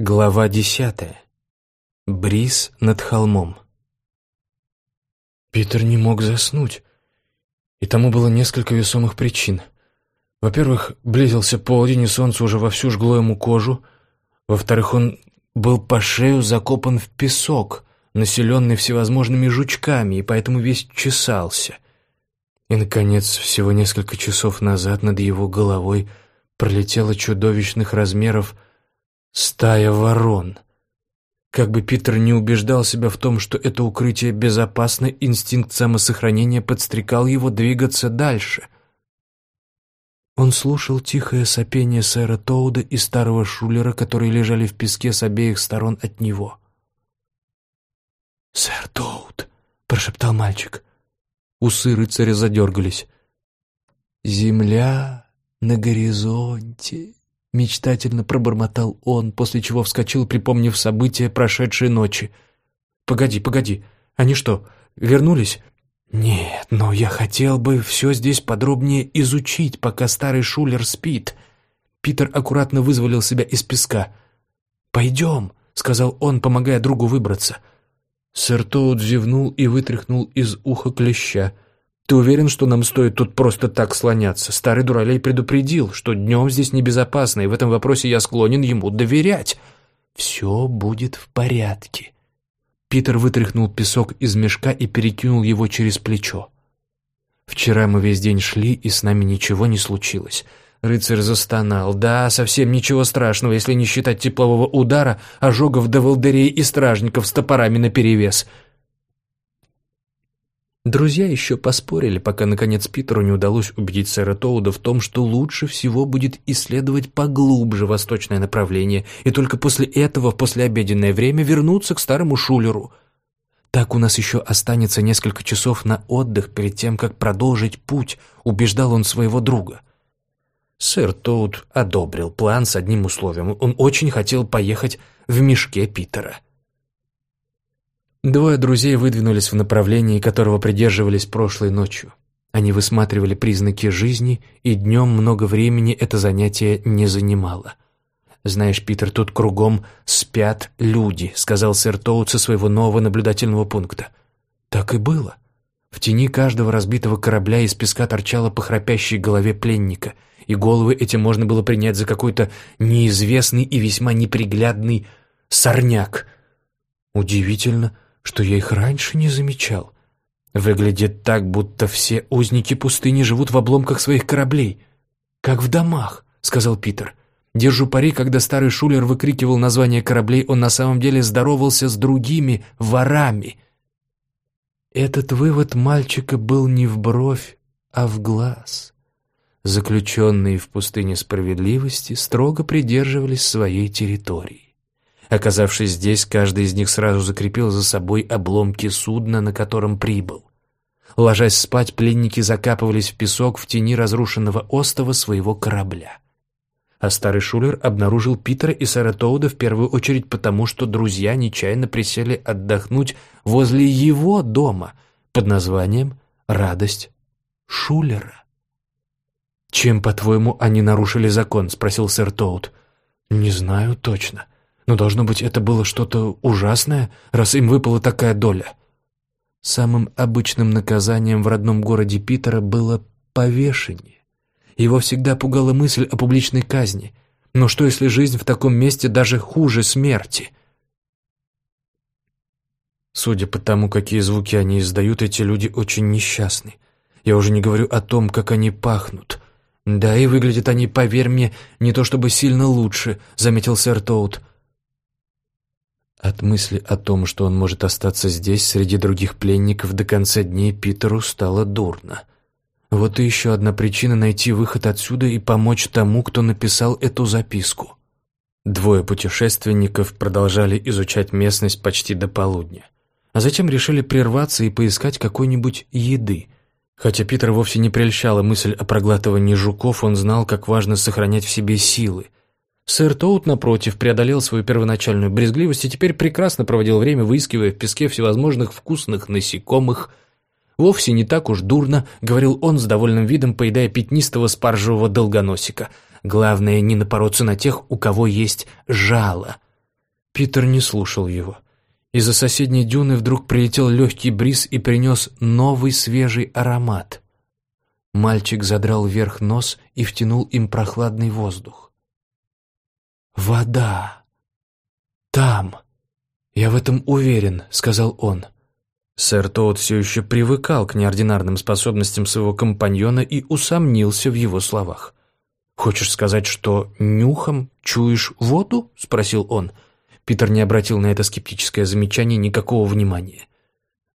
Глава десятая. Бриз над холмом. Питер не мог заснуть, и тому было несколько весомых причин. Во-первых, близился полдень, и солнце уже вовсю жгло ему кожу. Во-вторых, он был по шею закопан в песок, населенный всевозможными жучками, и поэтому весь чесался. И, наконец, всего несколько часов назад над его головой пролетела чудовищных размеров стая ворон. Как бы Питер не убеждал себя в том, что это укрытие безопасно, инстинкт самосохранения подстрекал его двигаться дальше. Он слушал тихое сопение сэра Тоуда и старого шулера, которые лежали в песке с обеих сторон от него. «Сэр Тоуд!» — прошептал мальчик. Усы рыцаря задергались. «Земля на горизонте!» Мечтательно пробормотал он, после чего вскочил, припомнив события прошедшей ночи. «Погоди, погоди, они что, вернулись?» «Нет, но я хотел бы все здесь подробнее изучить, пока старый шулер спит». Питер аккуратно вызволил себя из песка. «Пойдем», — сказал он, помогая другу выбраться. Сэр Тоут зевнул и вытряхнул из уха клеща — ты уверен, что нам стоит тут просто так слоняться? Старый дуралей предупредил, что днем здесь небезопасно, и в этом вопросе я склонен ему доверять. Все будет в порядке. Питер вытряхнул песок из мешка и перекинул его через плечо. Вчера мы весь день шли, и с нами ничего не случилось. Рыцарь застонал. Да, совсем ничего страшного, если не считать теплового удара, ожогов до волдырей и стражников с топорами наперевес. — Друзья еще поспорили, пока, наконец, Питеру не удалось убедить сэра Тоуда в том, что лучше всего будет исследовать поглубже восточное направление и только после этого, в послеобеденное время, вернуться к старому шулеру. Так у нас еще останется несколько часов на отдых перед тем, как продолжить путь, убеждал он своего друга. Сэр Тоуд одобрил план с одним условием. Он очень хотел поехать в мешке Питера. Двое друзей выдвинулись в направлении, которого придерживались прошлой ночью. Они высматривали признаки жизни, и днем много времени это занятие не занимало. «Знаешь, Питер, тут кругом спят люди», — сказал сэр Тоут со своего нового наблюдательного пункта. Так и было. В тени каждого разбитого корабля из песка торчала по храпящей голове пленника, и головы эти можно было принять за какой-то неизвестный и весьма неприглядный сорняк. Удивительно, — что я их раньше не замечал. Выглядит так, будто все узники пустыни живут в обломках своих кораблей. «Как в домах», — сказал Питер. Держу пари, когда старый шулер выкрикивал название кораблей, он на самом деле здоровался с другими ворами. Этот вывод мальчика был не в бровь, а в глаз. Заключенные в пустыне справедливости строго придерживались своей территории. Оказавшись здесь, каждый из них сразу закрепил за собой обломки судна, на котором прибыл. Ложась спать, пленники закапывались в песок в тени разрушенного остова своего корабля. А старый шулер обнаружил Питера и Сара Тоуда в первую очередь потому, что друзья нечаянно присели отдохнуть возле его дома под названием «Радость Шулера». «Чем, по-твоему, они нарушили закон?» — спросил сэр Тоуд. «Не знаю точно». Но, должно быть, это было что-то ужасное, раз им выпала такая доля. Самым обычным наказанием в родном городе Питера было повешение. Его всегда пугала мысль о публичной казни. Но что, если жизнь в таком месте даже хуже смерти? Судя по тому, какие звуки они издают, эти люди очень несчастны. Я уже не говорю о том, как они пахнут. Да, и выглядят они, поверь мне, не то чтобы сильно лучше, заметил сэр Тоут. От мысли о том, что он может остаться здесь среди других пленников до конца дней, Питеру стало дурно. Вот и еще одна причина найти выход отсюда и помочь тому, кто написал эту записку. Двое путешественников продолжали изучать местность почти до полудня, а затем решили прерваться и поискать какой-нибудь еды. Хотя Питер вовсе не прельщала мысль о проглатывании жуков, он знал, как важно сохранять в себе силы – Сэр Тоут, напротив, преодолел свою первоначальную брезгливость и теперь прекрасно проводил время, выискивая в песке всевозможных вкусных насекомых. «Вовсе не так уж дурно», — говорил он с довольным видом, поедая пятнистого спаржевого долгоносика. «Главное, не напороться на тех, у кого есть жало». Питер не слушал его. Из-за соседней дюны вдруг прилетел легкий бриз и принес новый свежий аромат. Мальчик задрал вверх нос и втянул им прохладный воздух. «Вода! Там! Я в этом уверен», — сказал он. Сэр Тоут все еще привыкал к неординарным способностям своего компаньона и усомнился в его словах. «Хочешь сказать, что нюхом чуешь воду?» — спросил он. Питер не обратил на это скептическое замечание никакого внимания.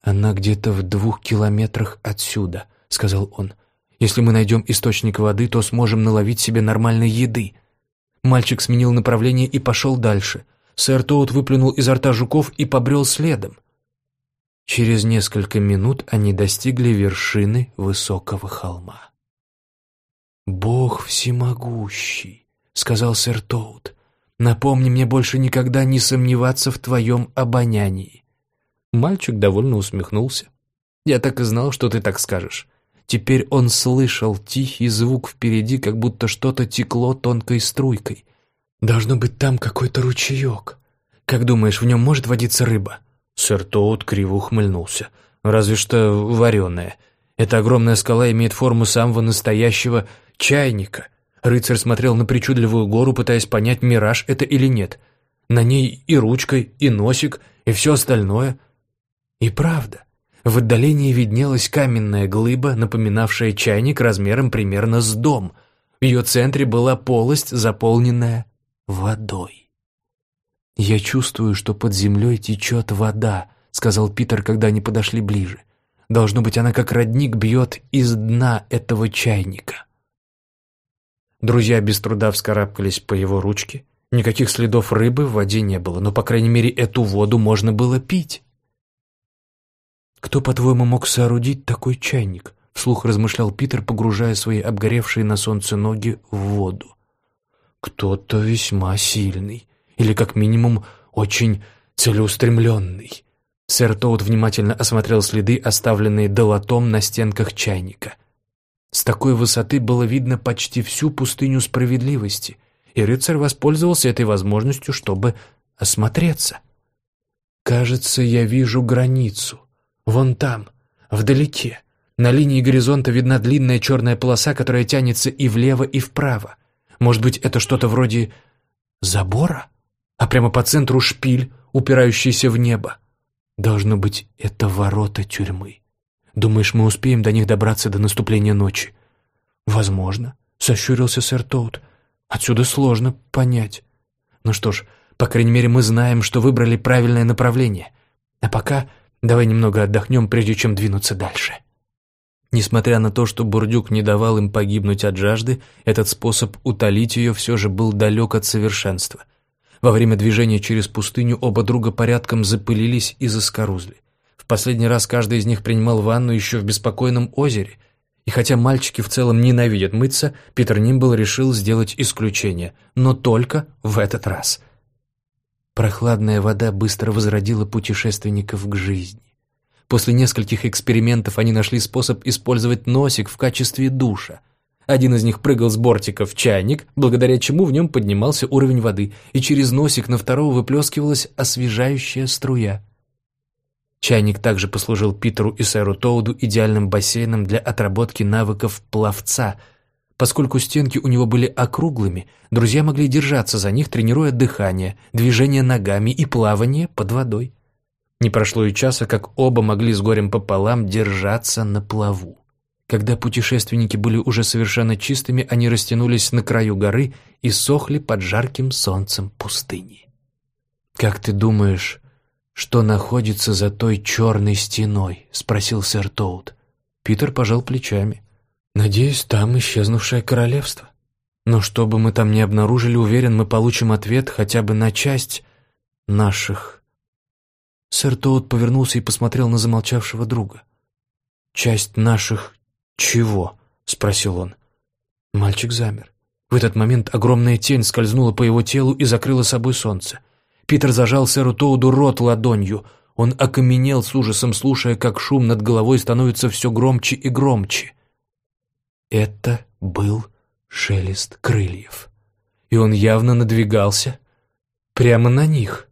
«Она где-то в двух километрах отсюда», — сказал он. «Если мы найдем источник воды, то сможем наловить себе нормальной еды». Мальчик сменил направление и пошел дальше. Сэр Тоут выплюнул изо рта жуков и побрел следом. Через несколько минут они достигли вершины высокого холма. «Бог всемогущий», — сказал сэр Тоут, — «напомни мне больше никогда не сомневаться в твоем обонянии». Мальчик довольно усмехнулся. «Я так и знал, что ты так скажешь». Теперь он слышал тихий звук впереди, как будто что-то текло тонкой струйкой. «Должно быть там какой-то ручеек. Как думаешь, в нем может водиться рыба?» Сэр Тоут криво ухмыльнулся. «Разве что вареная. Эта огромная скала имеет форму самого настоящего чайника. Рыцарь смотрел на причудливую гору, пытаясь понять, мираж это или нет. На ней и ручкой, и носик, и все остальное. И правда, в отдалении виднелась каменная глыба, напоминавшая чайник размером примерно с дом. В ее центре была полость, заполненная водой. «Я чувствую, что под землей течет вода», — сказал Питер, когда они подошли ближе. «Должно быть, она как родник бьет из дна этого чайника». Друзья без труда вскарабкались по его ручке. Никаких следов рыбы в воде не было, но, по крайней мере, эту воду можно было пить. «Кто, по-твоему, мог соорудить такой чайник?» — вслух размышлял Питер, погружая свои обгоревшие на солнце ноги в воду. «Кто-то весьма сильный, или, как минимум, очень целеустремленный». Сэр Тоут внимательно осмотрел следы, оставленные долотом на стенках чайника — с такой высоты было видно почти всю пустыню справедливости, и рыцарь воспользовался этой возможностью, чтобы осмотреться. «Кажется, я вижу границу. Вон там, вдалеке. На линии горизонта видна длинная черная полоса, которая тянется и влево, и вправо. Может быть, это что-то вроде забора? А прямо по центру шпиль, упирающийся в небо. Должно быть, это ворота тюрьмы. Думаешь, мы успеем до них добраться до наступления ночи?» «Возможно», — сощурился сэр Тоут. «Отсюда сложно понять. Ну что ж, по крайней мере, мы знаем, что выбрали правильное направление. А пока давай немного отдохнем, прежде чем двинуться дальше». Несмотря на то, что Бурдюк не давал им погибнуть от жажды, этот способ утолить ее все же был далек от совершенства. Во время движения через пустыню оба друга порядком запылились и заскорузли последний раз каждый из них принимал ванну еще в беспокойном озере. И хотя мальчики в целом ненавидят мыться, Питер Нимбл решил сделать исключение, но только в этот раз. Прохладная вода быстро возродила путешественников к жизни. После нескольких экспериментов они нашли способ использовать носик в качестве душа. Один из них прыгал с бортика в чайник, благодаря чему в нем поднимался уровень воды, и через носик на второго выплескивалась освежающая струя. Чайник также послужил Питеру и сэру Тоуду идеальным бассейном для отработки навыков пловца. Поскольку стенки у него были округлыми, друзья могли держаться за них, тренируя дыхание, движение ногами и плавание под водой. Не прошло и часа, как оба могли с горем пополам держаться на плаву. Когда путешественники были уже совершенно чистыми, они растянулись на краю горы и сохли под жарким солнцем пустыни. «Как ты думаешь, «Что находится за той черной стеной?» — спросил сэр Тоут. Питер пожал плечами. «Надеюсь, там исчезнувшее королевство. Но что бы мы там ни обнаружили, уверен, мы получим ответ хотя бы на часть наших...» Сэр Тоут повернулся и посмотрел на замолчавшего друга. «Часть наших чего?» — спросил он. Мальчик замер. В этот момент огромная тень скользнула по его телу и закрыла собой солнце. Питер зажал сэру Тоуду рот ладонью. Он окаменел с ужасом, слушая, как шум над головой становится все громче и громче. Это был шелест крыльев. И он явно надвигался прямо на них.